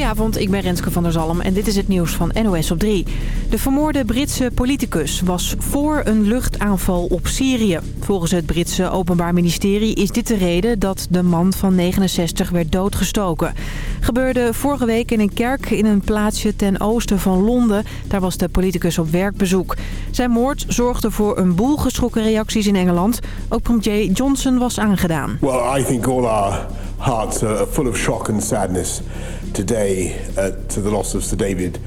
Goedenavond, ik ben Renske van der Zalm en dit is het nieuws van NOS op 3. De vermoorde Britse politicus was voor een luchtaanval op Syrië. Volgens het Britse Openbaar Ministerie is dit de reden dat de man van 69 werd doodgestoken. Gebeurde vorige week in een kerk in een plaatsje ten oosten van Londen. Daar was de politicus op werkbezoek. Zijn moord zorgde voor een boel geschrokken reacties in Engeland. Ook premier Johnson was aangedaan. Well, I think all our hearts are full of shock and sadness today to the loss of David.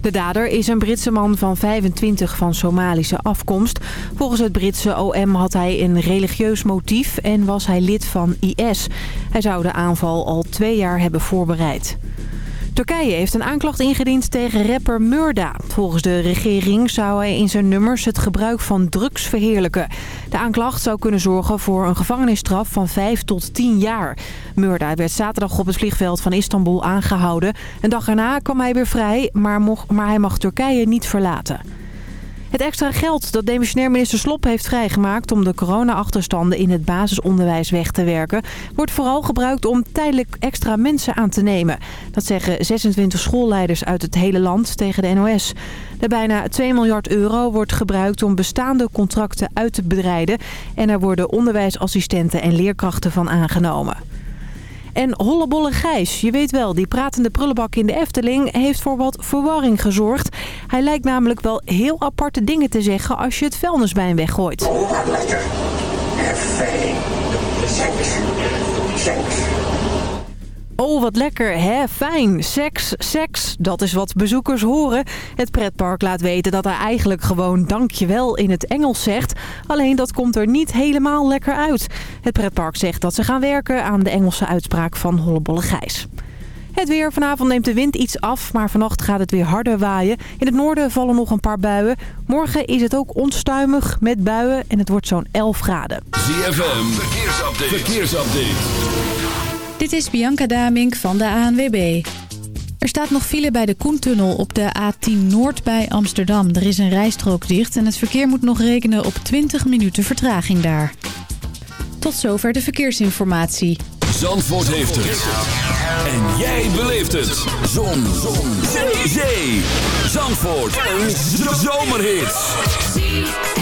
De dader is een Britse man van 25 van Somalische afkomst. Volgens het Britse OM had hij een religieus motief en was hij lid van IS. Hij zou de aanval al twee jaar hebben voorbereid. Turkije heeft een aanklacht ingediend tegen rapper Murda. Volgens de regering zou hij in zijn nummers het gebruik van drugs verheerlijken. De aanklacht zou kunnen zorgen voor een gevangenisstraf van 5 tot 10 jaar. Murda werd zaterdag op het vliegveld van Istanbul aangehouden. Een dag erna kwam hij weer vrij, maar, mocht, maar hij mag Turkije niet verlaten. Het extra geld dat demissionair minister Slop heeft vrijgemaakt om de corona-achterstanden in het basisonderwijs weg te werken, wordt vooral gebruikt om tijdelijk extra mensen aan te nemen. Dat zeggen 26 schoolleiders uit het hele land tegen de NOS. De bijna 2 miljard euro wordt gebruikt om bestaande contracten uit te breiden en er worden onderwijsassistenten en leerkrachten van aangenomen. En Hollebolle Gijs, je weet wel, die pratende prullenbak in de Efteling heeft voor wat verwarring gezorgd. Hij lijkt namelijk wel heel aparte dingen te zeggen als je het vuilnis bij hem weggooit. Oh, wat lekker, hè? Fijn. Seks, seks. Dat is wat bezoekers horen. Het pretpark laat weten dat hij eigenlijk gewoon dankjewel in het Engels zegt. Alleen dat komt er niet helemaal lekker uit. Het pretpark zegt dat ze gaan werken aan de Engelse uitspraak van Hollebolle Gijs. Het weer. Vanavond neemt de wind iets af, maar vannacht gaat het weer harder waaien. In het noorden vallen nog een paar buien. Morgen is het ook onstuimig met buien en het wordt zo'n 11 graden. ZFM, verkeersupdate. verkeersupdate. Dit is Bianca Damink van de ANWB. Er staat nog file bij de Koentunnel op de A10 Noord bij Amsterdam. Er is een rijstrook dicht en het verkeer moet nog rekenen op 20 minuten vertraging daar. Tot zover de verkeersinformatie. Zandvoort heeft het. En jij beleeft het. Zon. Zon. Zee. Zandvoort. Een zomerhit.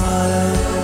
Smile.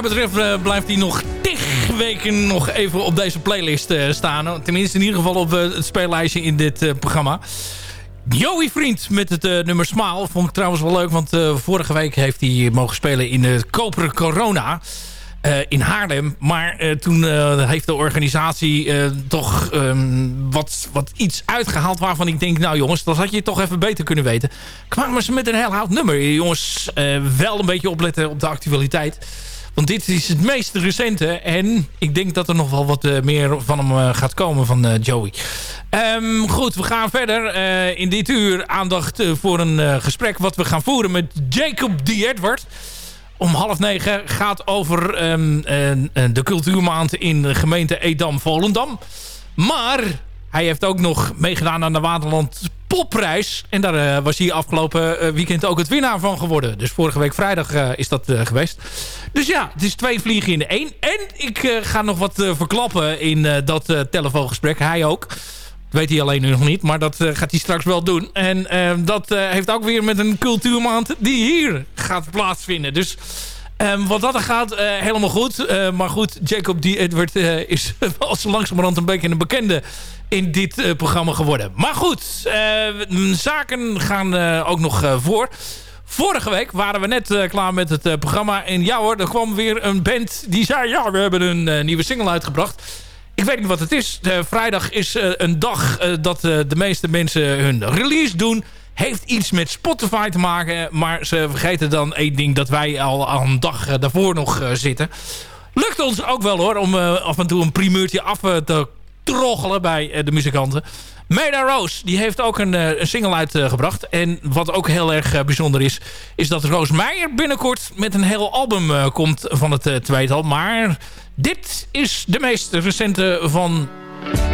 Mij betreft blijft hij nog tig weken nog even op deze playlist staan. Tenminste in ieder geval op het speellijstje in dit programma. Joey Vriend met het nummer Smaal. Vond ik trouwens wel leuk, want vorige week heeft hij mogen spelen in de Koperen Corona... In Haarlem. Maar toen heeft de organisatie toch um, wat, wat iets uitgehaald waarvan ik denk... nou jongens, dat had je toch even beter kunnen weten. Kwamen ze met een heel oud nummer. Jongens, wel een beetje opletten op de actualiteit. Want dit is het meest recente. En ik denk dat er nog wel wat meer van hem gaat komen van Joey. Um, goed, we gaan verder. in dit uur aandacht voor een gesprek wat we gaan voeren met Jacob D. Edward om half negen gaat over um, de cultuurmaand in de gemeente Edam-Volendam. Maar hij heeft ook nog meegedaan aan de Waterland Popprijs. En daar uh, was hij afgelopen uh, weekend ook het winnaar van geworden. Dus vorige week vrijdag uh, is dat geweest. Dus ja, het is twee vliegen in de één. En ik ga nog wat verklappen in dat telefoongesprek. Hij ook weet hij alleen nu nog niet, maar dat uh, gaat hij straks wel doen. En uh, dat uh, heeft ook weer met een cultuurmaand die hier gaat plaatsvinden. Dus um, wat dat gaat, helemaal goed. maar goed, Jacob D. Edward is als langzamerhand een beetje een bekende in dit programma geworden. Maar goed, zaken gaan ook nog voor. Vorige week waren we net klaar met het programma. En ja hoor, er kwam weer een band die zei... ja, we hebben een nieuwe single uitgebracht... Ik weet niet wat het is. Vrijdag is een dag dat de meeste mensen hun release doen. Heeft iets met Spotify te maken. Maar ze vergeten dan één ding dat wij al een dag daarvoor nog zitten. Lukt ons ook wel hoor om af en toe een primeurtje af te troggelen bij de muzikanten. Meda Rose, die heeft ook een, een single uitgebracht. en wat ook heel erg bijzonder is... is dat Roos Meijer binnenkort met een heel album komt van het tweetal. Maar dit is de meest recente van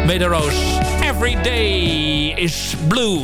Meda Rose. Every Day is Blue.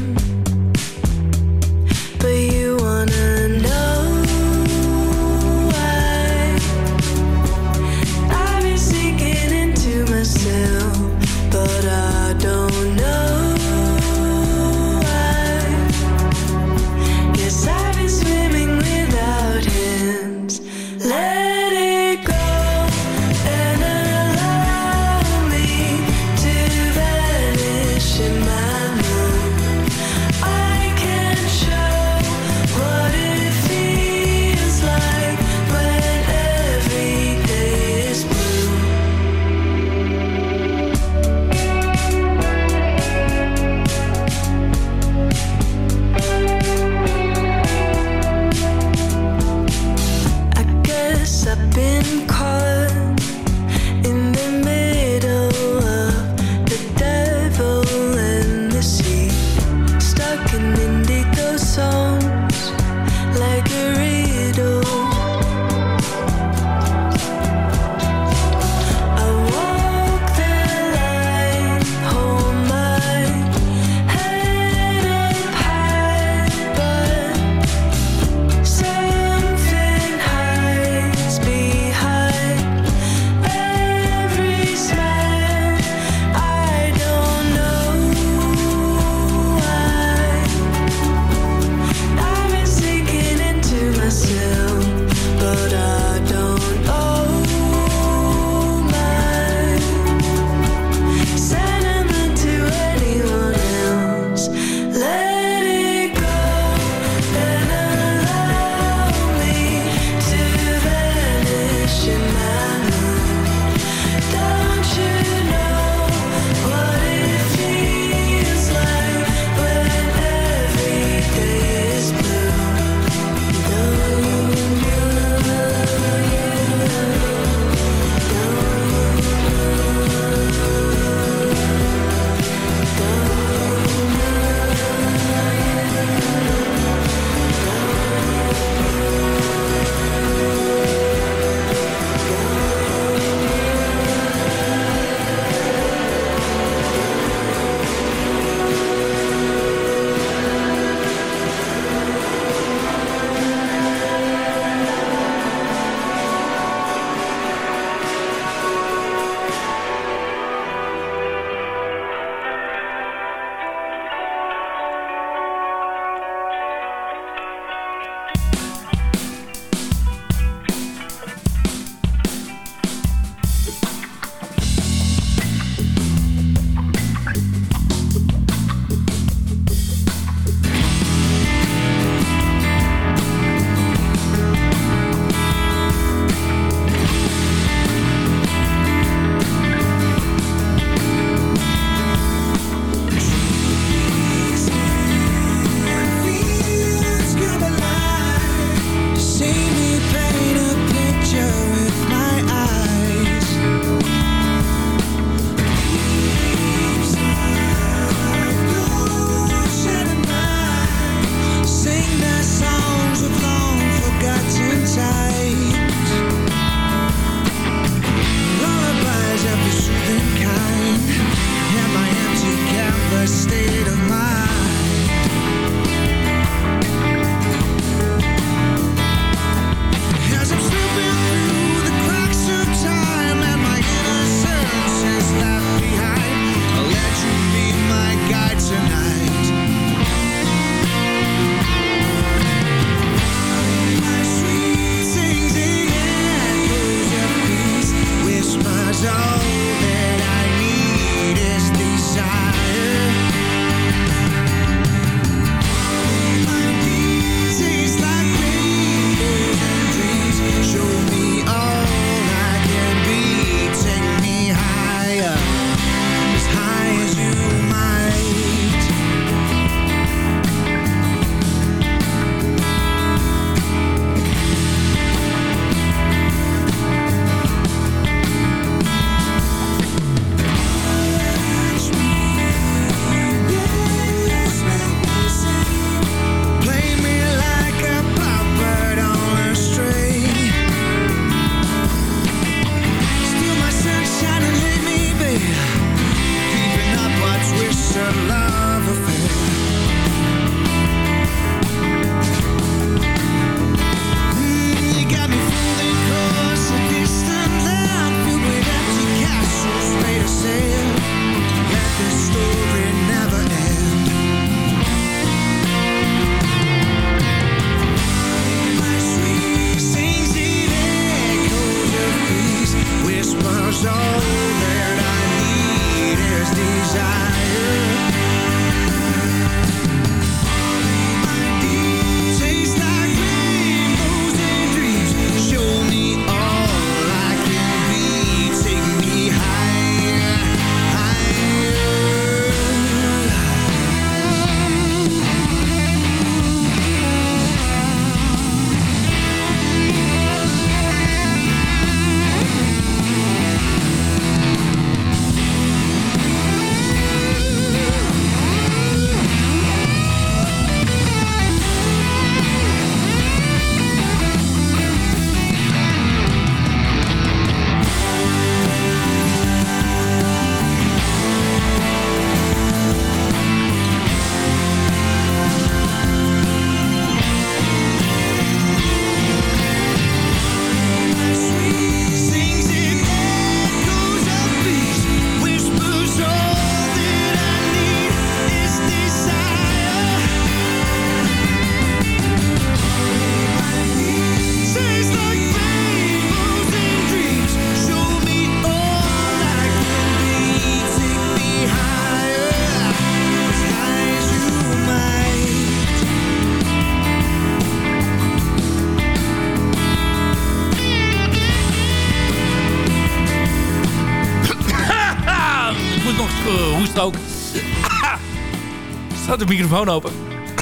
de microfoon open?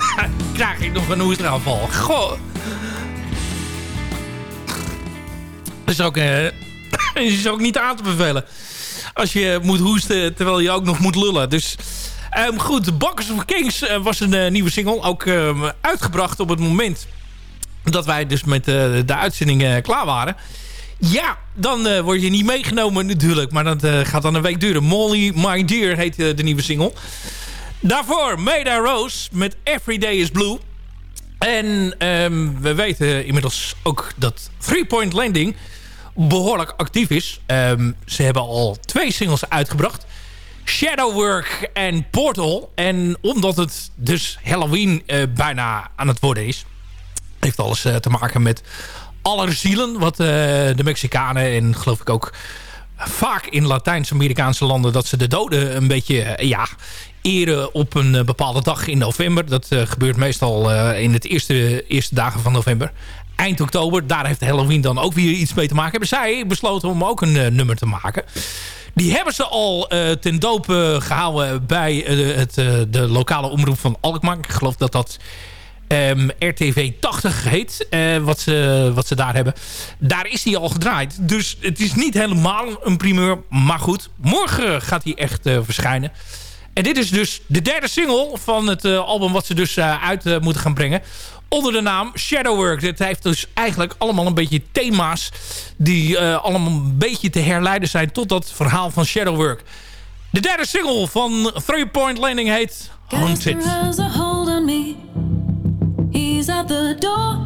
Krijg ik nog een hoestaanval. Goh. Dat is ook, uh, is ook niet aan te bevelen. Als je moet hoesten terwijl je ook nog moet lullen. Dus um, goed, Bakkers of Kings uh, was een uh, nieuwe single. Ook um, uitgebracht op het moment dat wij dus met de uitzending klaar waren. Ja, dan word je niet meegenomen natuurlijk. Maar dat gaat dan een week duren. Molly My Dear heet de nieuwe single. Daarvoor Maida Rose met Every Day is Blue. En um, we weten inmiddels ook dat Three Point Landing behoorlijk actief is. Um, ze hebben al twee singles uitgebracht. Shadowwork en Portal. En omdat het dus Halloween uh, bijna aan het worden is... heeft alles uh, te maken met allerzielen... wat uh, de Mexicanen en geloof ik ook vaak in Latijns-Amerikaanse landen... dat ze de doden een beetje ja, eren op een bepaalde dag in november. Dat gebeurt meestal in het eerste, eerste dagen van november eind oktober. Daar heeft Halloween dan ook weer iets mee te maken. Hebben zij besloten om ook een nummer te maken. Die hebben ze al ten doop gehouden bij het, de lokale omroep van Alkmaar. Ik geloof dat dat ehm, RTV 80 heet. wat, ze, wat ze daar hebben. Daar is hij al gedraaid. Dus het is niet helemaal een primeur. Maar goed, morgen gaat hij echt verschijnen. En dit is dus de derde single van het album wat ze dus uit moeten gaan brengen onder de naam Shadowwork. Dit heeft dus eigenlijk allemaal een beetje thema's... die allemaal een beetje te herleiden zijn tot dat verhaal van Shadowwork. De derde single van Three Point Landing heet Haunted. me. He's at the door.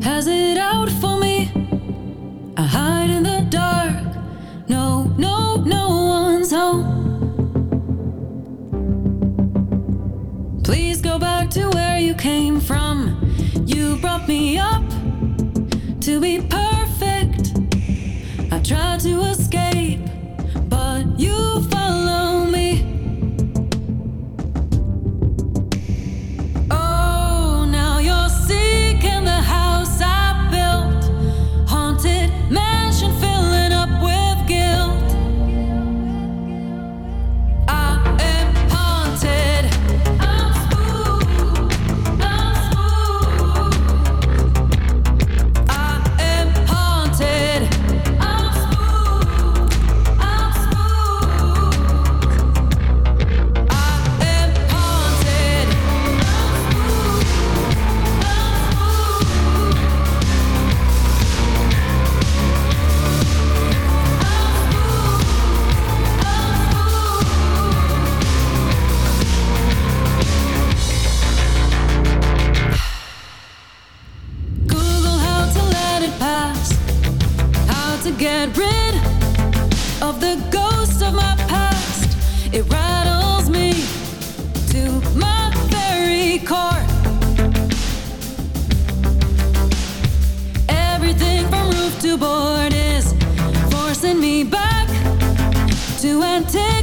Has it out for me. I hide in the dark. No, no, no one's home. Please go back to where you came from. You brought me up to be perfect. I tried to escape, but you follow me. Rid of the ghosts of my past. It rattles me to my very core. Everything from roof to board is forcing me back to antiquity.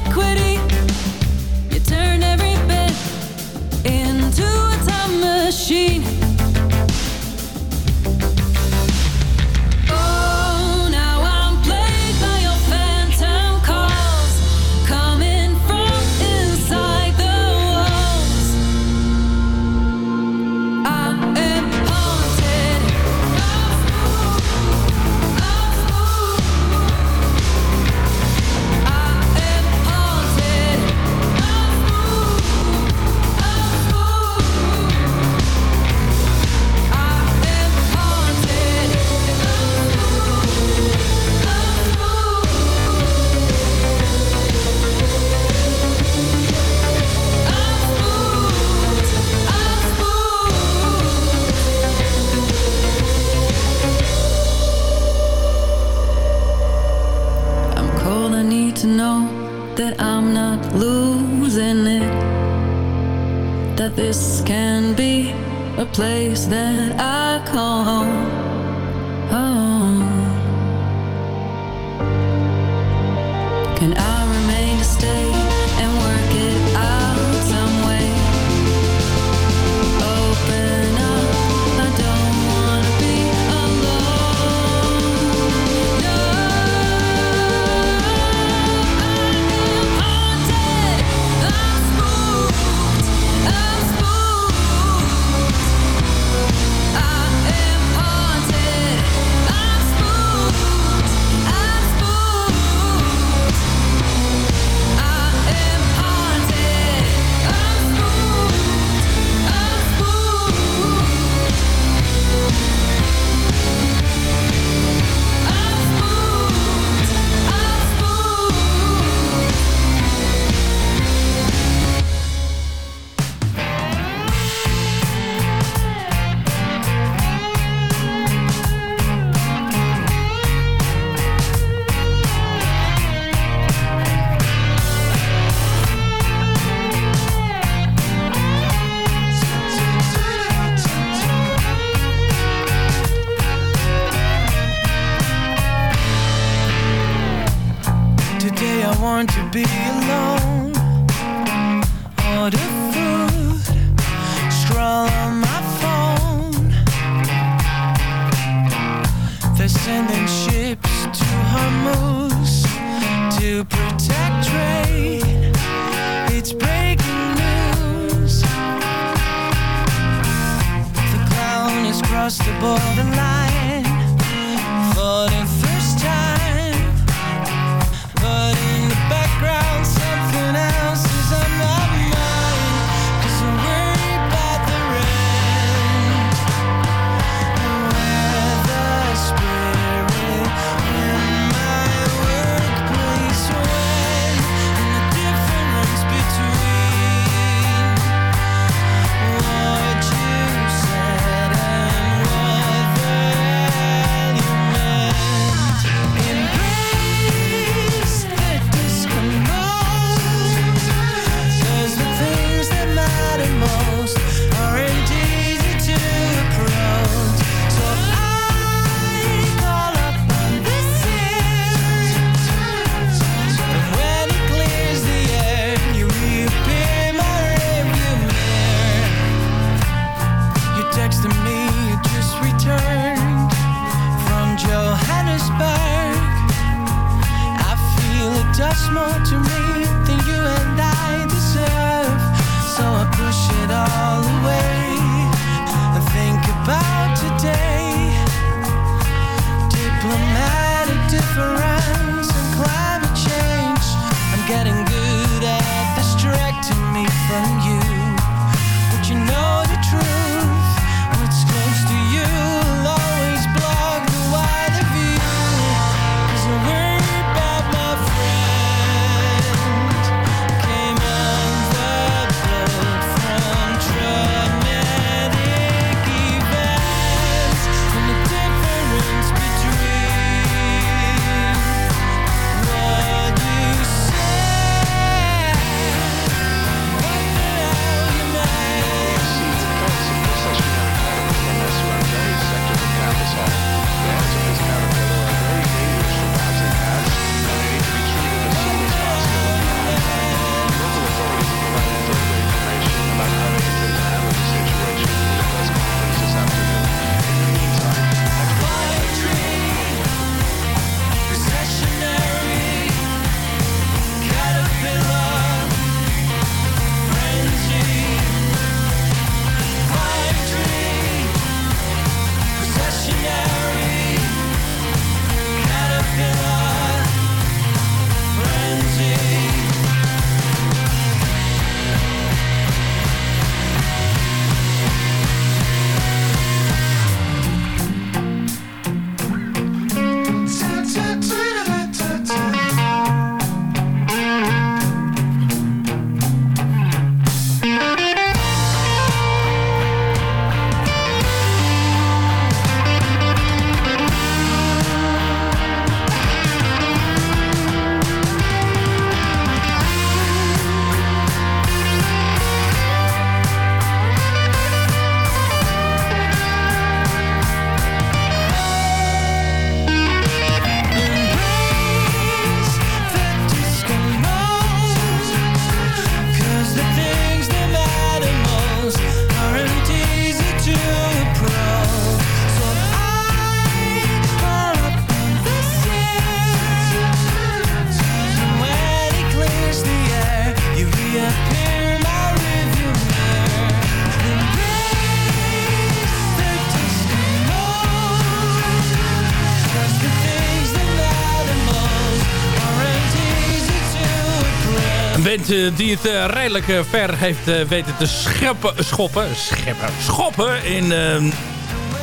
die het eh, redelijk eh, ver heeft eh, weten te scheppen, schoppen, scheppen, schoppen in,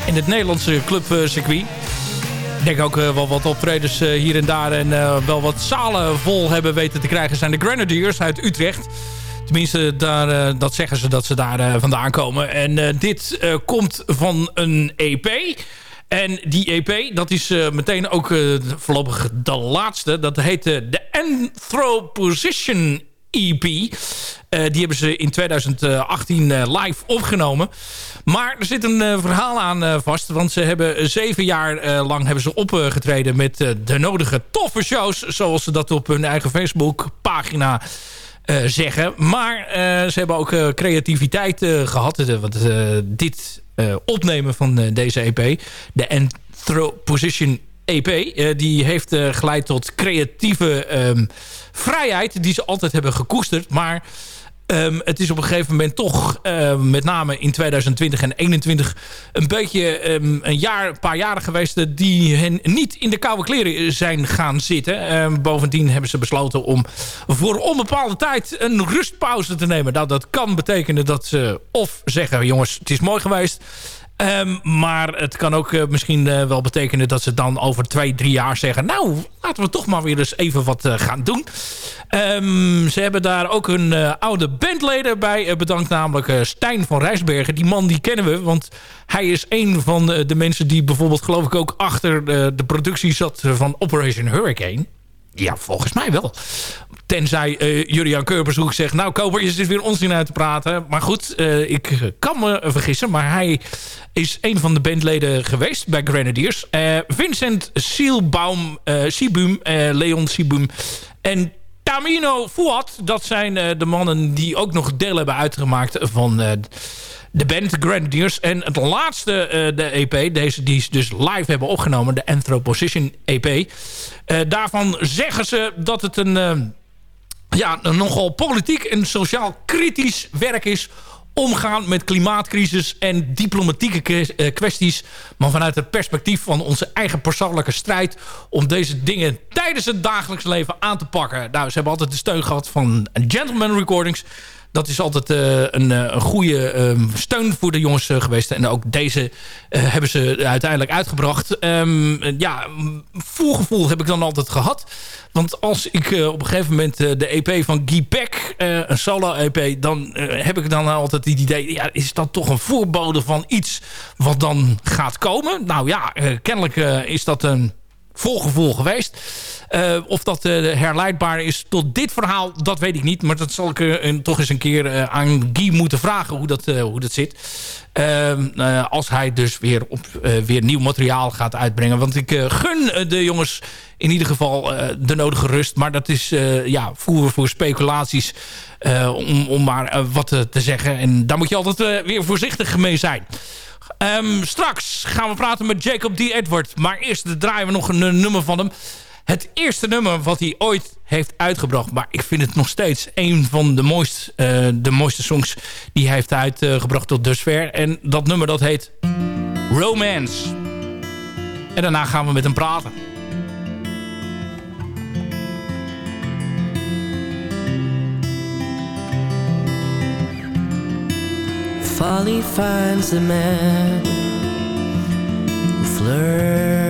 in het Nederlandse clubcircuit. Ik denk ook wel wat optredens hier en daar en wel wat zalen vol hebben weten te krijgen zijn de Grenadiers uit Utrecht. Tenminste, daar, dat zeggen ze dat ze daar vandaan komen. En dit komt van een EP. En die EP, dat is meteen ook uh, voorlopig de laatste. Dat heette de Anthroposition EP. Eh, die hebben ze in 2018 eh, live opgenomen. Maar er zit een eh, verhaal aan vast. Want ze hebben zeven jaar lang hebben ze opgetreden met de nodige toffe shows. Zoals ze dat op hun eigen Facebook-pagina zeggen. Maar ze hebben ook creativiteit eh, gehad. Eh, want dit opnemen van deze EP, de Anthroposition EP, eh, die heeft eh, geleid tot creatieve ehm, vrijheid die ze altijd hebben gekoesterd. Maar ehm, het is op een gegeven moment toch, eh, met name in 2020 en 2021, een beetje ehm, een, jaar, een paar jaren geweest eh, die hen niet in de koude kleren zijn gaan zitten. Ehm, bovendien hebben ze besloten om voor onbepaalde tijd een rustpauze te nemen. Nou, dat kan betekenen dat ze of zeggen, jongens, het is mooi geweest. Ehm, maar het kan ook eh, misschien eh, wel betekenen dat ze dan over twee, drie jaar zeggen... nou, laten we toch maar weer eens even wat eh, gaan doen. Ehm, ze hebben daar ook eh, oude bandleden bij bedankt. Namelijk Stijn van Rijsbergen. Die man die kennen we, want hij is een van de mensen... die bijvoorbeeld geloof ik ook achter de, productie zat van Operation Hurricane. Ja, volgens mij wel. Tenzij uh, Julian Keurbezoek zegt... nou, Koper, je zit weer onzin uit te praten. Maar goed, uh, ik kan me vergissen. Maar hij is een van de bandleden geweest bij Grenadiers. Uh, Vincent Sielbaum, Sibum, Leon Sibum en Tamino Fuad. Dat zijn de mannen die ook nog deel hebben uitgemaakt van de band Grenadiers. En het laatste, de EP, deze die ze dus live hebben opgenomen, de Anthroposition EP. Daarvan zeggen ze dat het een, ja, nogal politiek en sociaal kritisch werk is omgaan met klimaatcrisis en diplomatieke kwesties... maar vanuit het perspectief van onze eigen persoonlijke strijd... om deze dingen tijdens het dagelijks leven aan te pakken. Nou, ze hebben altijd de steun gehad van Gentleman Recordings... Dat is altijd uh, een, een goede uh, steun voor de jongens uh, geweest. En ook deze hebben ze uiteindelijk uitgebracht. Um, ja, voorgevoel heb ik dan altijd gehad. Want als ik op een gegeven moment de EP van Guy Peck, een solo-EP... dan heb ik dan altijd het idee... Ja, is dat toch een voorbode van iets wat dan gaat komen? Nou ja, kennelijk is dat een volgevoel geweest. Uh, of dat uh, herleidbaar is tot dit verhaal, dat weet ik niet. Maar dat zal ik uh, toch eens een keer aan Guy moeten vragen hoe dat, hoe dat zit. Ehm, als hij dus weer, op, weer nieuw materiaal gaat uitbrengen. Want ik gun de jongens in ieder geval de nodige rust. Maar dat is ja, voer voor speculaties om, om maar wat te zeggen. En daar moet je altijd weer voorzichtig mee zijn. Um, straks gaan we praten met Jacob D. Edward. Maar eerst draaien we nog een nummer van hem. Het eerste nummer wat hij ooit heeft uitgebracht. Maar ik vind het nog steeds een van de, mooist, uh, de mooiste songs die hij heeft uitgebracht tot dusver. En dat nummer dat heet Romance. En daarna gaan we met hem praten. Folly finds the man who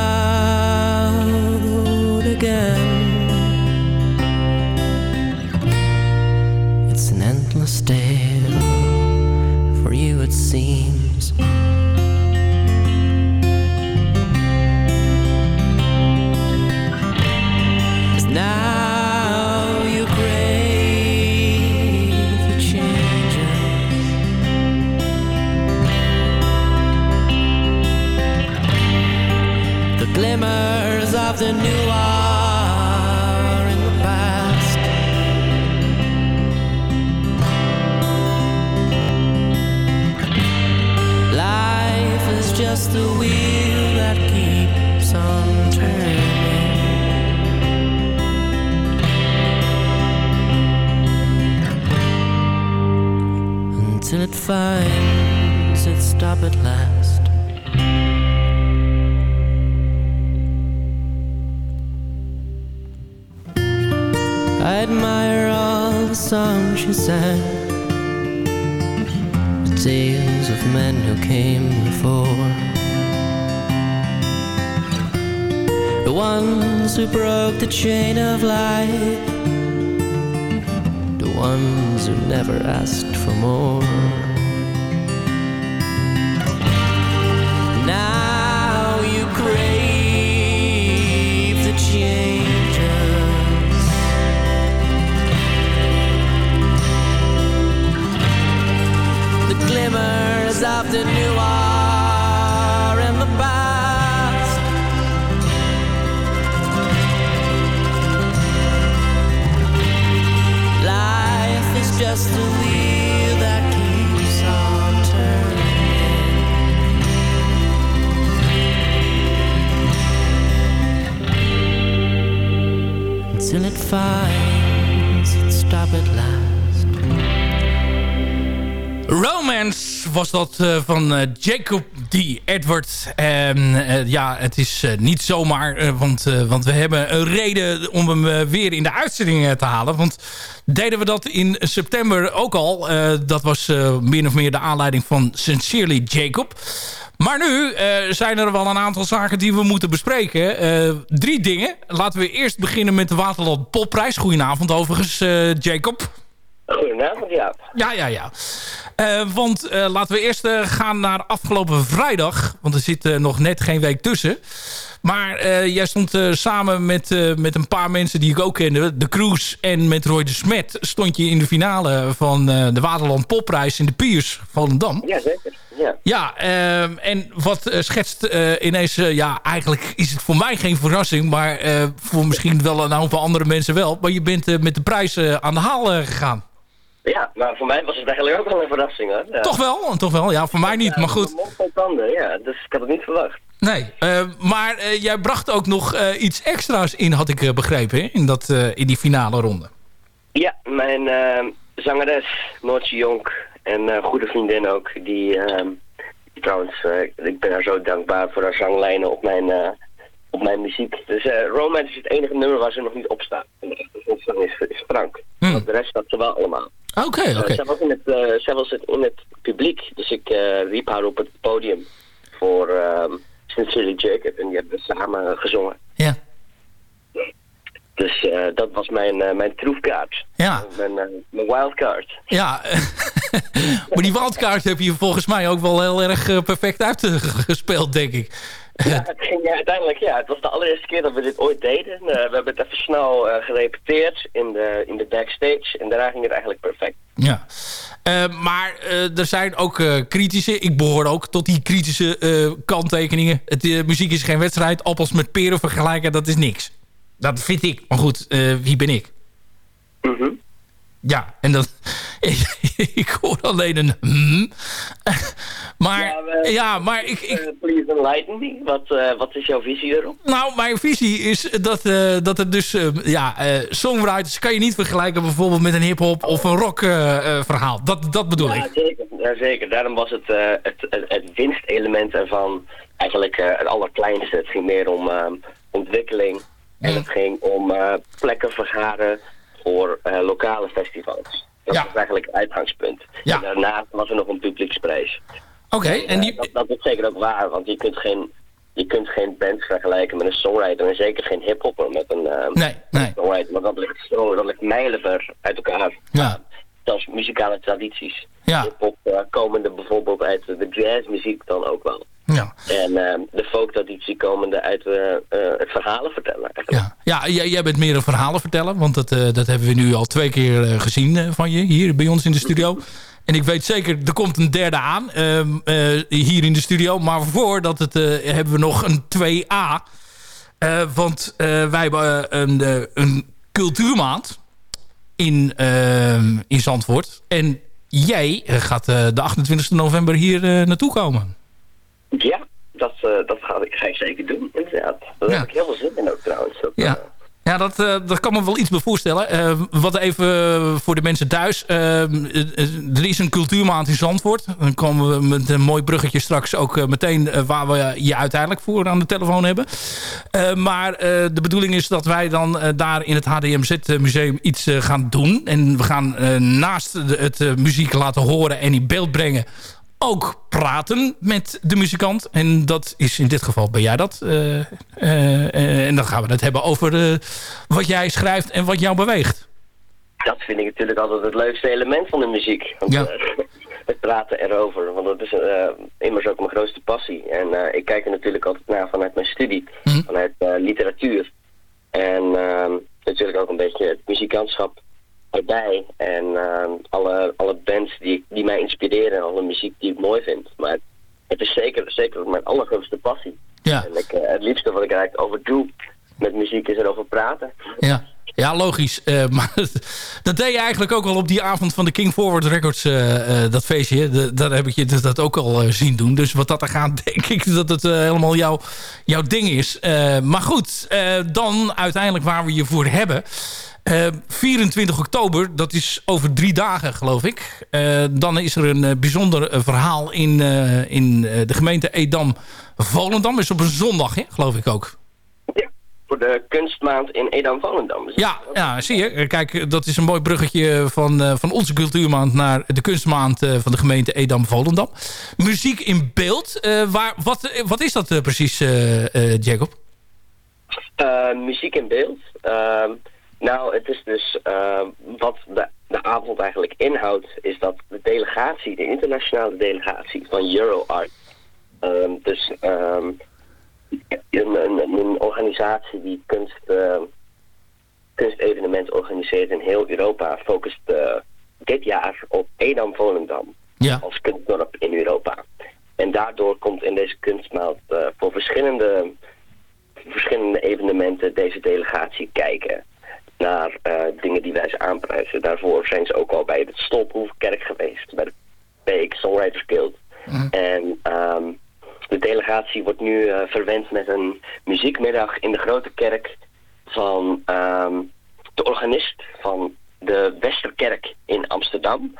you are in the past. Life is just wheel that keeps on turning. Until it finds I admire all the songs she sang The tales of men who came before. The ones who broke the chain of life The ones who never asked for more the new are in the past. Life is just wheel that keeps on turning it finds its stop at last. Romance was dat eh, van eh, Jacob D. Edward. En eh, ja, het is niet zomaar, want, want we hebben een reden om hem weer in de uitzending te halen. Want deden we dat in september ook al. Dat was min of meer de aanleiding van Sincerely Jacob. Maar nu zijn er wel een aantal zaken die we moeten bespreken. Drie dingen. Laten we eerst beginnen met de Waterland Popprijs. Goedenavond overigens, Jacob. Goedenavond, ja. Ja, ja, ja. Eh, want eh, laten we eerst eh, gaan naar afgelopen vrijdag. Want er zit nog net geen week tussen. Maar jij stond samen met, met een paar mensen die ik ook kende. De Kroes en met Roy de Smet. Stond je in de finale van de Waterland Popprijs in de Piers Volendam. Ja, zeker. Ja. Ja, ehm, en wat schetst ineens... ja, eigenlijk is het voor mij geen verrassing... maar voor misschien wel een aantal andere mensen wel. Maar je bent met de prijs eh, aan de haal gegaan. Ja, maar voor mij was het eigenlijk ook wel een verrassing, hoor. Ja. Toch wel? Toch wel? Ja, voor mij niet, maar goed. Mond vol tanden, ja. Dus ik had het niet verwacht. Nee, eh, maar eh, jij bracht ook nog eh, iets extra's in, had ik begrepen, hè? In, dat, in die finale ronde. Ja, mijn zangeres, Noortje Jonk, en goede vriendin ook, die, eh, die trouwens, ik ben haar zo dankbaar voor haar zanglijnen op mijn, op mijn muziek. Dus Romance is het enige nummer waar ze nog niet op staat. En de rest is, is Frank. Hmm. Want de rest staat ze wel allemaal. Oké, Eh, oké. zij, was in het, eh, zij was het in het publiek, dus ik eh, riep haar op het podium voor ehm Sincerely Jacob en die hebben we samen gezongen. Ja. Dus dat was mijn, mijn troefkaart. Ja. Mijn, eh, mijn wildcard. Ja, maar die wildcard heb je volgens mij ook wel heel erg perfect uitgespeeld, denk ik. Ja, het ging ja, uiteindelijk, ja, het was de allereerste keer dat we dit ooit deden. Eh, we hebben het even snel eh, gerepeteerd in de, in de backstage en daarna ging het eigenlijk perfect. Ja. Eh, maar eh, er zijn ook eh, kritische. Ik behoor ook tot die kritische eh, kanttekeningen. Het, eh, muziek is geen wedstrijd. Appels met peren vergelijken, dat is niks. Dat vind ik. Maar goed, eh, wie ben ik? Mhm. Ja, en dat... ik hoor alleen een... hmm. maar, Ja, maar ik... ik Eh, please enlighten me. Wat, eh, wat is jouw visie erop? nou, mijn visie is dat, eh, dat er dus... eh, ja, songwriters kan je niet vergelijken bijvoorbeeld met een hip-hop of een rock verhaal. Dat, dat bedoel Ja, ik. zeker. Ja, zeker. Daarom was het, het, het, het winstelement ervan eigenlijk het allerkleinste. Het ging meer om ontwikkeling. En Ja. het ging om plekken vergaren voor eh, lokale festivals. Dat Ja. was eigenlijk het uitgangspunt. Ja. En daarnaast was er nog een publieksprijs. Oké, en Eh, die... dat, dat is zeker ook waar, want je kunt geen, je kunt geen band vergelijken met een songwriter. En zeker geen hiphopper met een eh, Nee, nee. songwriter. Want dat ligt, zo, dat ligt mijlenver uit elkaar. Ja. Zelfs muzikale tradities. Ja. Hip-hop eh, komende bijvoorbeeld uit de jazzmuziek dan ook wel. Ja. En eh, de folk-traditie komende uit eh, eh, het verhalen vertellen. Eigenlijk. Ja, ja jij, jij bent meer een verhalen vertellen. Want dat, eh, dat hebben we nu al twee keer gezien van je. Hier bij ons in de studio. En ik weet zeker, er komt een derde aan. ehm, eh, hier in de studio. Maar voordat het hebben we nog een 2A. Eh, want wij hebben een, een cultuurmaand in, eh, in Zandvoort. En jij gaat de 28 november hier naartoe komen. Ja, dat, eh, dat ga, ik, ga ik zeker doen, inderdaad. Daar Ja. heb ik heel veel zin in ook trouwens. Ja. Ja, dat, eh, dat kan me wel iets bij voorstellen. Eh, wat even voor de mensen thuis. Eh, eh, er is een cultuurmaand in Zandvoort. Dan komen we met een mooi bruggetje straks ook eh, meteen... eh, waar we je uiteindelijk voor aan de telefoon hebben. Eh, maar eh, de bedoeling is dat wij dan eh, daar in het HDMZ-museum iets eh, gaan doen. En we gaan eh, naast de- het eh, muziek laten horen en in beeld brengen ook praten met de muzikant. En dat is in dit geval ben jij dat. Eh, eh, en dan gaan we het hebben over eh, wat jij schrijft en wat jou beweegt. Dat vind ik natuurlijk altijd het leukste element van de muziek. Want, Ja. het praten erover, want dat is immers ook mijn grootste passie. En ik kijk er natuurlijk altijd naar vanuit mijn studie, Mhm. vanuit literatuur. En ehm, natuurlijk ook een beetje het muzikantschap erbij. En ehm, alle, alle bands die, die mij inspireren en alle muziek die ik mooi vind. Maar het is zeker, zeker mijn allergrootste passie. Ja. En ik, eh, het liefste wat ik eigenlijk over doe met muziek is erover praten. Ja, ja logisch. Eh, maar dat deed je eigenlijk ook al op die avond van de King Forward Records, eh, dat feestje. De- daar heb ik je dat ook al zien doen. Dus wat dat er gaat, denk ik dat het helemaal jouw, jouw ding is. Maar goed, dan uiteindelijk waar we je voor hebben. Eh, 24 oktober, dat is over drie dagen geloof ik. Eh, dan is er een eh, bijzonder eh, verhaal in, eh, in eh, de gemeente Edam-Volendam. Is op een zondag, hè, geloof ik ook. Voor de kunstmaand in Edam-Volendam. Dus Ja, ja, zie je. Kijk, dat is een mooi bruggetje van, eh, van onze cultuurmaand naar de kunstmaand eh, van de gemeente Edam-Volendam. Muziek in beeld. Eh, waar, wat, wat is dat eh, precies, eh, eh, Jacob? Eh, muziek in beeld. Nou, het is dus ehm, wat de, de avond eigenlijk inhoudt, is dat de delegatie, de internationale delegatie van EuroArt, ehm, dus ehm, een, een, een organisatie die kunst, kunstevenementen organiseert in heel Europa, focust eh, dit jaar op Edam-Volendam Ja. als kunstdorp in Europa. En daardoor komt in deze kunstmaand eh, voor verschillende verschillende evenementen deze delegatie kijken naar eh, dingen die wij ze aanprijzen. Daarvoor zijn ze ook al bij het Stolphoefkerk geweest, bij de Beek Songwriters Guild. En ehm, de delegatie wordt nu eh, verwend met een muziekmiddag in de grote kerk van ehm, de organist van de Westerkerk in Amsterdam.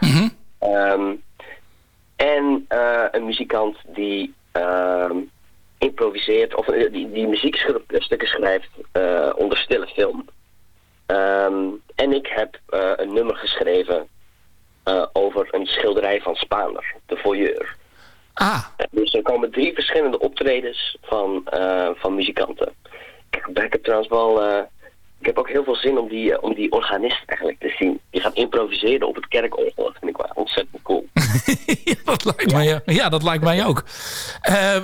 Ehm, en eh, een muzikant die improviseert, of die, die muziekstukken schrijft onder stille film. Ehm, en ik heb eh, een nummer geschreven eh, over een schilderij van Spaander, de Voyeur. Ah. Dus er komen drie verschillende optredens van, eh, van muzikanten. Ik, ik heb trouwens wel... ik heb ook heel veel zin om die, eh, om die organist eigenlijk te zien. Die gaat improviseren op het kerkorgel. Dat vind ik wel ontzettend cool. dat lijkt mij, ja, dat lijkt mij ook. Eh,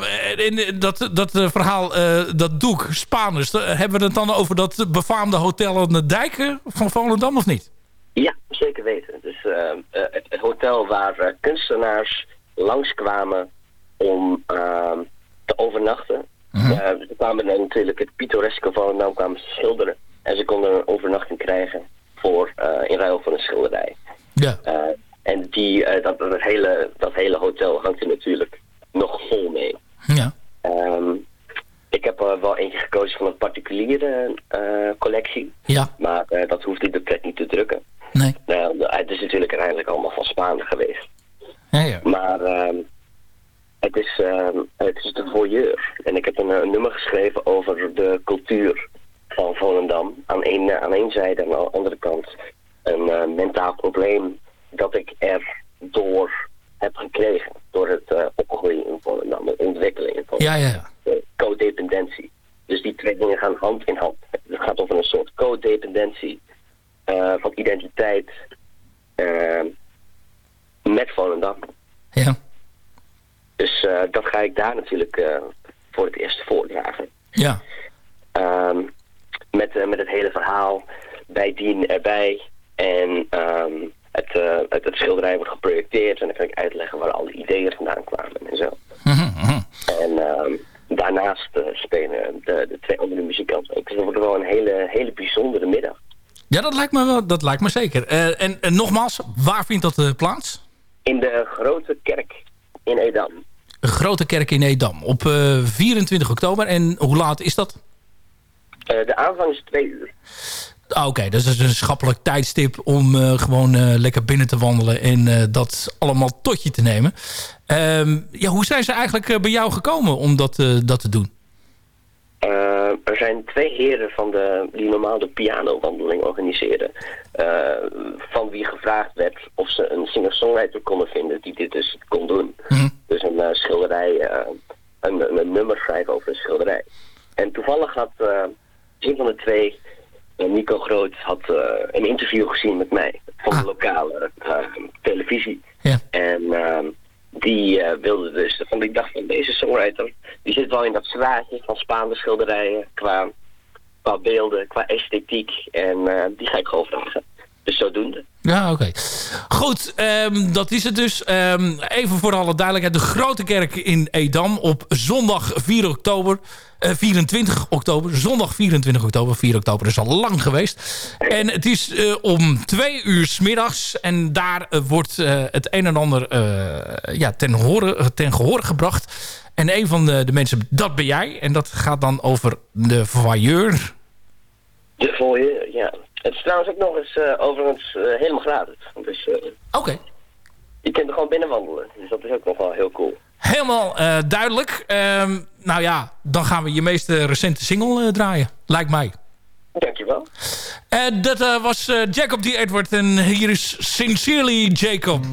en dat, dat verhaal, eh, dat doek, Spaanders, hebben we het dan over dat befaamde hotel aan de dijk eh, van Volendam of niet? Ja, zeker weten. Dus eh, eh, het, het hotel waar kunstenaars langskwamen om ehm, te overnachten. Eh, ze kwamen natuurlijk het pittoreske Volendam kwamen schilderen. En ze konden een overnachting krijgen voor, eh, in ruil voor een schilderij. Ja. Eh, en die, eh, dat, dat, hele, dat hele hotel hangt er natuurlijk nog vol mee. Ja. Ehm, ik heb er wel eentje gekozen van een particuliere collectie. Ja. Maar dat hoeft in de pret niet te drukken. Nee. Nou, het is natuurlijk uiteindelijk allemaal van Spaander geweest. Ja, ja. Maar ehm, het, is, ehm, het is de voyeur. En ik heb een, een nummer geschreven over de cultuur van Volendam. Aan één, eh, aan één zijde en aan de andere kant een eh, mentaal probleem dat ik er door heb gekregen. Door het eh, opgroeien in Volendam, de ontwikkeling in Volendam. Ja, ja. De codependentie. Dus die twee dingen gaan hand in hand. Het gaat over een soort codependentie van identiteit eh, met Volendam. Ja. Dus dat ga ik daar natuurlijk voor het eerst voordragen. Ja. Ehm, met, eh, met het hele verhaal bij dien erbij. En ehm, het, eh, het, het schilderij wordt geprojecteerd. En dan kan ik uitleggen waar alle ideeën vandaan kwamen en zo. En ehm, daarna daarnaast eh, spelen de, de twee andere muzikanten ook. Dus dat wordt wel een hele, hele bijzondere middag. Ja, dat lijkt me, wel, dat lijkt me zeker. En, en nogmaals, waar vindt dat plaats? In de grote kerk in Edam. Een grote kerk in Edam op eh, 24 oktober. En hoe laat is dat? Eh, de aanvang is twee uur. Ah, Oké, dus dat is een schappelijk tijdstip om eh, gewoon eh, lekker binnen te wandelen en dat allemaal tot je te nemen. Ehm, ja, hoe zijn ze eigenlijk bij jou gekomen om dat, dat te doen? Er zijn twee heren van de, die normaal de pianowandeling organiseren. van wie gevraagd werd of ze een singer-songwriter konden vinden die dit dus kon doen. Dus een schilderij, een, een, nummer schrijven over een schilderij. En toevallig had een van de twee, eh, Nico Groot, had eh, een interview gezien met mij van de lokale eh, televisie. Ja. En ehm, die wilde dus, want ik dacht van deze songwriter, die zit wel in dat zwaartje van Spaanse schilderijen qua, qua beelden, qua esthetiek. En die ga ik gewoon vragen. Dus zodoende. Ja, oké. Goed, ehm, dat is het dus. Ehm, even voor alle duidelijkheid. De Grote Kerk in Edam op zondag 4 oktober. eh, 24 oktober. Zondag 24 oktober. 4 oktober is al lang geweest. En het is eh, om twee uur s middags. En daar eh, wordt het een en ander ja, ten, horen, ten gehoor gebracht. En een van de, de mensen, dat ben jij. En dat gaat dan over de voyeur. De foyer, ja. Het is trouwens ook nog eens eh, overigens eh, helemaal gratis. Dus Oké. je kunt er gewoon binnen wandelen. Dus dat is ook nog wel heel cool. Helemaal duidelijk. Ehm, nou ja, dan gaan we je meest recente single draaien. Lijkt mij. Dankjewel. En dat was Jacob D. Edward. En hier is Sincerely Jacob.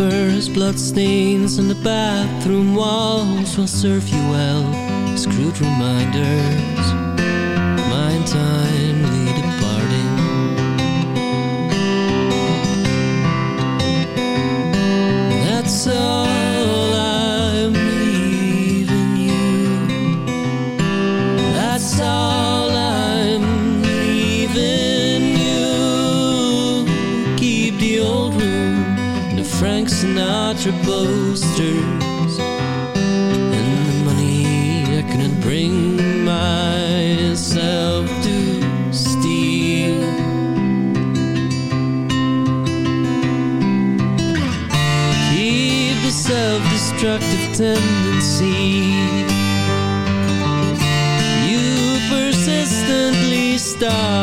Fibers, bloodstains on the bathroom walls will serve you well. crude reminders, my untimely Sinatra posters and the money I couldn't bring myself to steal. Keep the self-destructive tendency you persistently started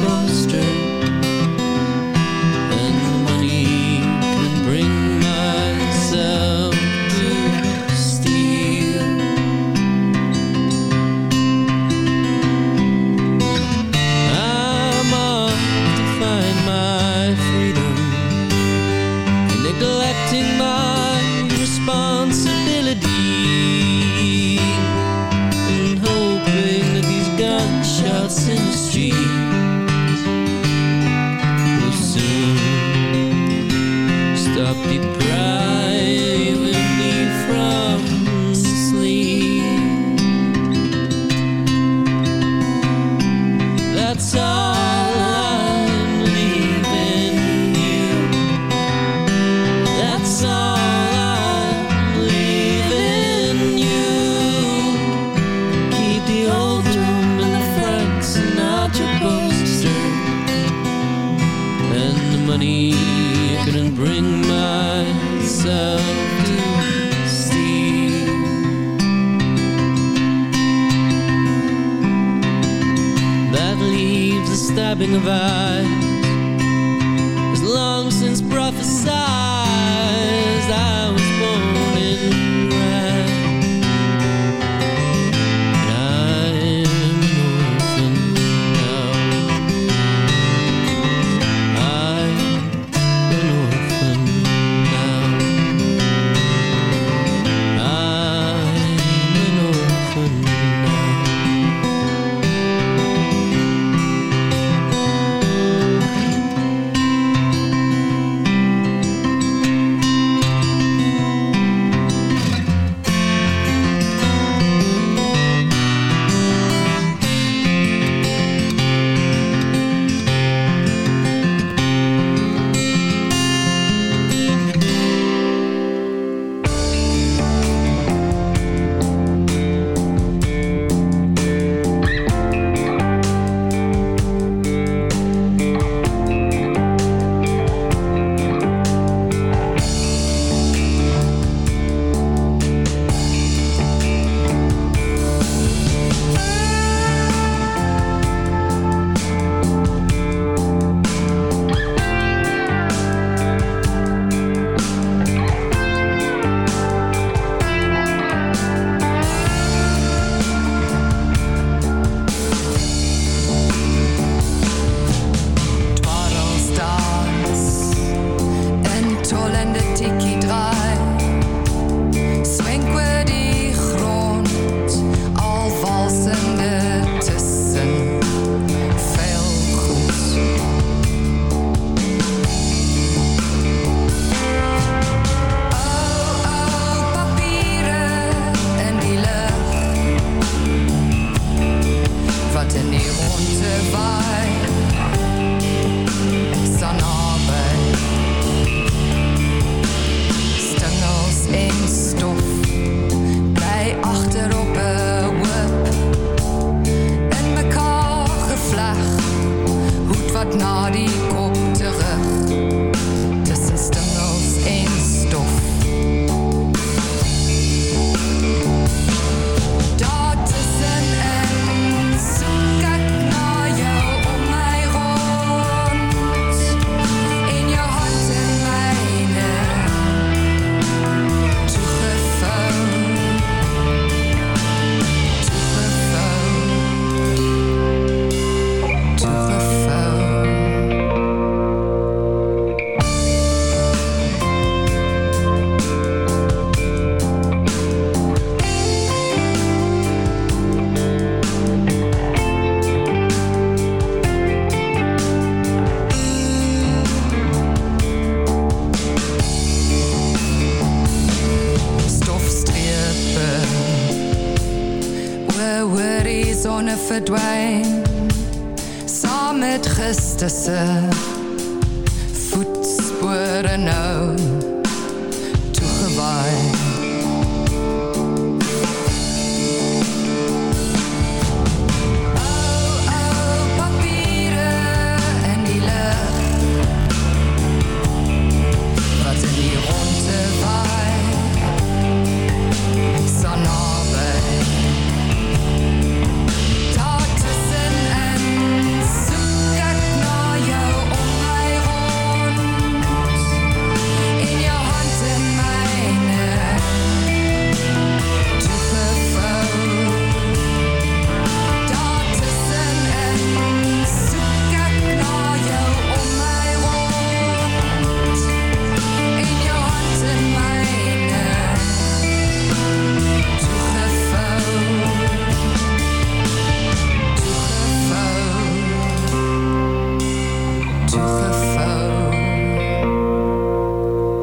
tiempos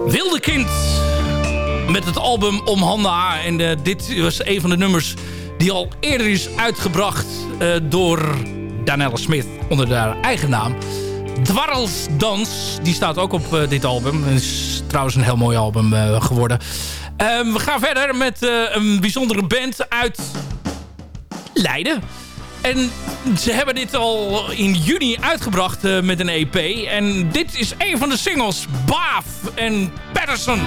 Wilde Kind met het album Om Handen Haar. En eh, dit was een van de nummers die al eerder is uitgebracht eh, door Danelle Smith onder haar eigen naam. Dwarrelsdans, die staat ook op eh, dit album. Het is trouwens een heel mooi album geworden. Ehm, we gaan verder met een bijzondere band uit Leiden. En ze hebben dit al in juni uitgebracht eh, met een EP. En dit is een van de singles. Baaf en Patterson.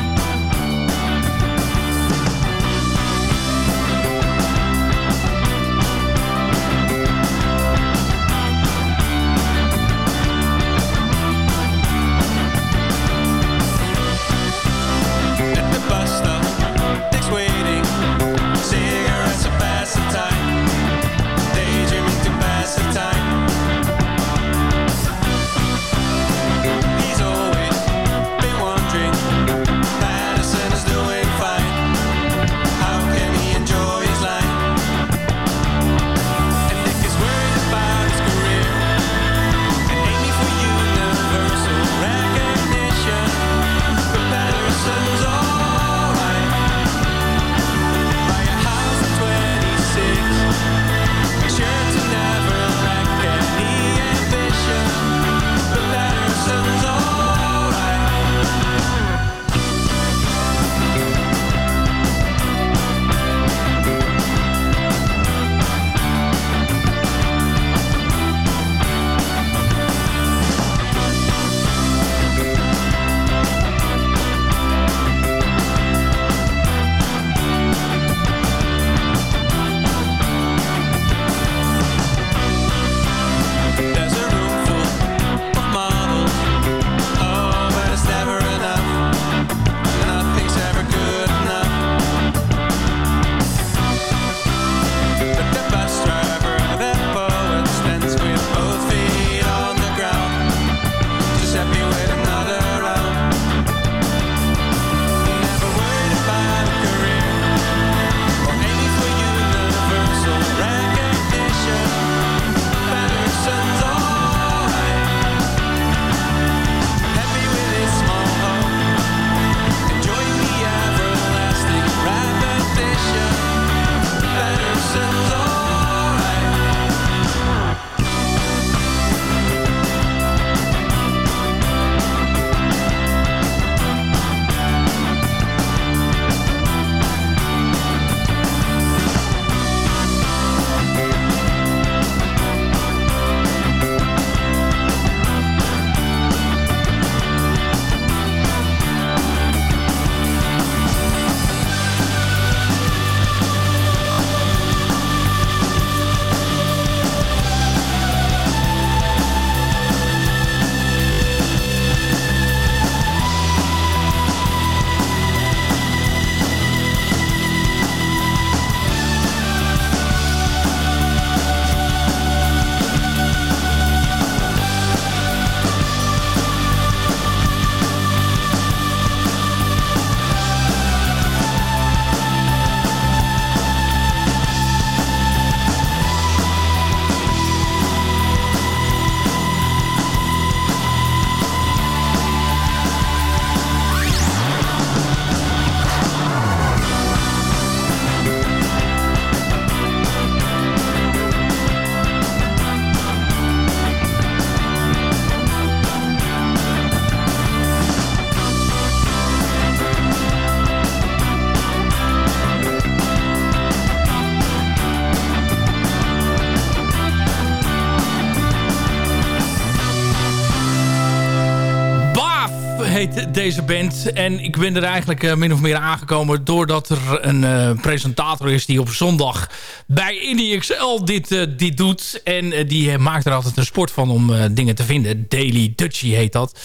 Deze band. En ik ben er eigenlijk eh, min of meer aangekomen... doordat er een eh, presentator is die op zondag bij Indie XL dit, eh, dit doet. En die maakt er altijd een sport van om dingen te vinden. Daily Dutchie heet dat.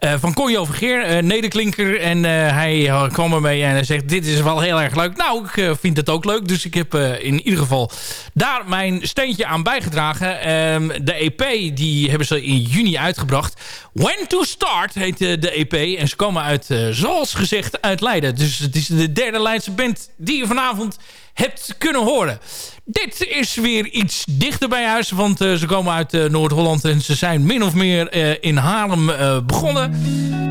Van Conjo Vergeer, nederklinker. En hij kwam ermee en hij zegt... dit is wel heel erg leuk. Nou, ik vind het ook leuk. Dus ik heb in ieder geval daar mijn steentje aan bijgedragen. Ehm, de EP die hebben ze in juni uitgebracht. When to Start heet de EP. En ze komen uit, eh, zoals gezegd, uit Leiden. Dus het is de derde Leidse band die je vanavond hebt kunnen horen. Dit is weer iets dichter bij huis. Want eh, ze komen uit eh, Noord-Holland. En ze zijn min of meer in Haarlem begonnen.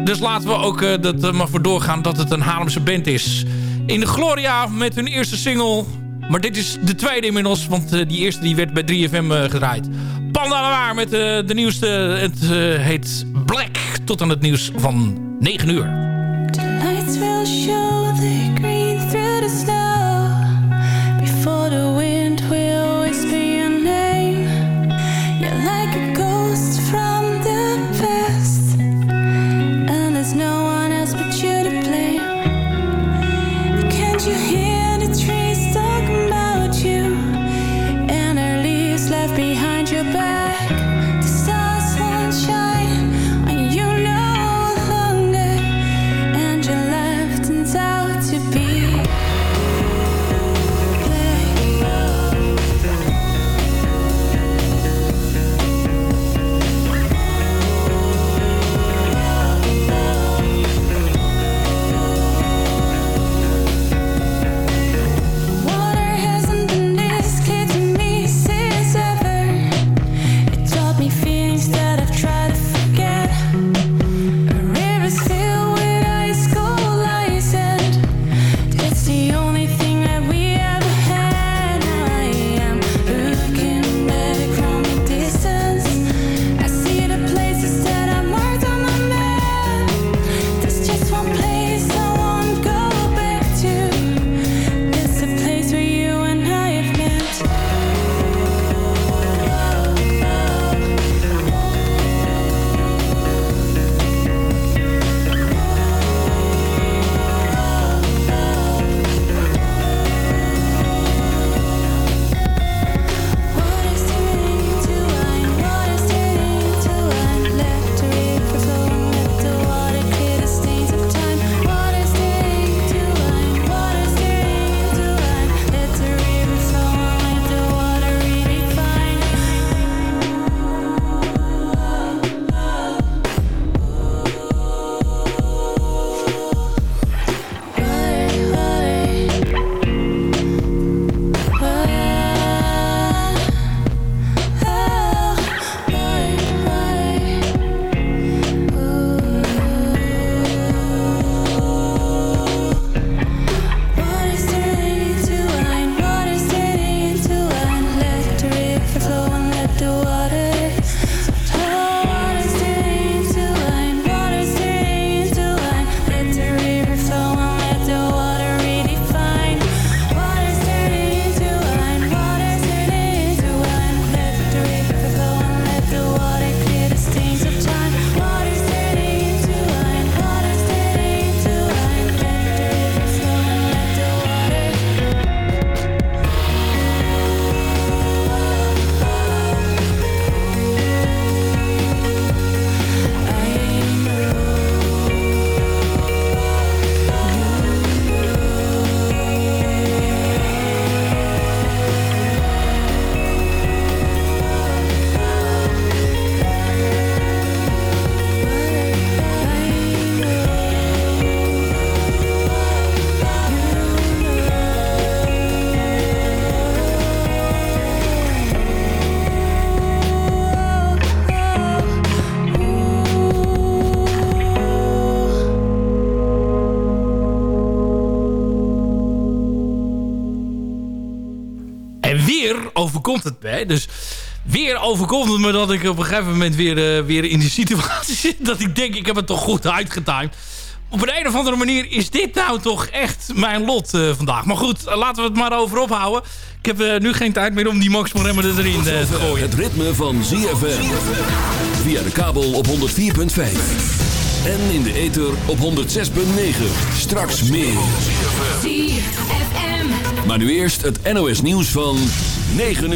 Dus laten we ook dat maar voor doorgaan dat het een Haarlemse band is. In de Gloria met hun eerste single... Maar dit is de tweede inmiddels, want eh, die eerste die werd bij 3FM eh, gedraaid. Panda Waar met eh, de nieuwste. Het heet Black. Tot aan het nieuws van 9 uur. Behind your back? Het mij. Dus weer overkomt het me dat ik op een gegeven moment weer, eh, weer in die situatie zit. Dat ik denk, ik heb het toch goed uitgetimed. Op een, een of andere manier is dit nou toch echt mijn lot eh, vandaag. Maar goed, eh, laten we het maar over ophouden. Ik heb eh, nu geen tijd meer om die Max Remmer erin eh, te gooien. Het ritme van ZFM. Via de kabel op 104.5. En in de ether op 106.9. Straks meer. Maar nu eerst het NOS nieuws van 9 uur.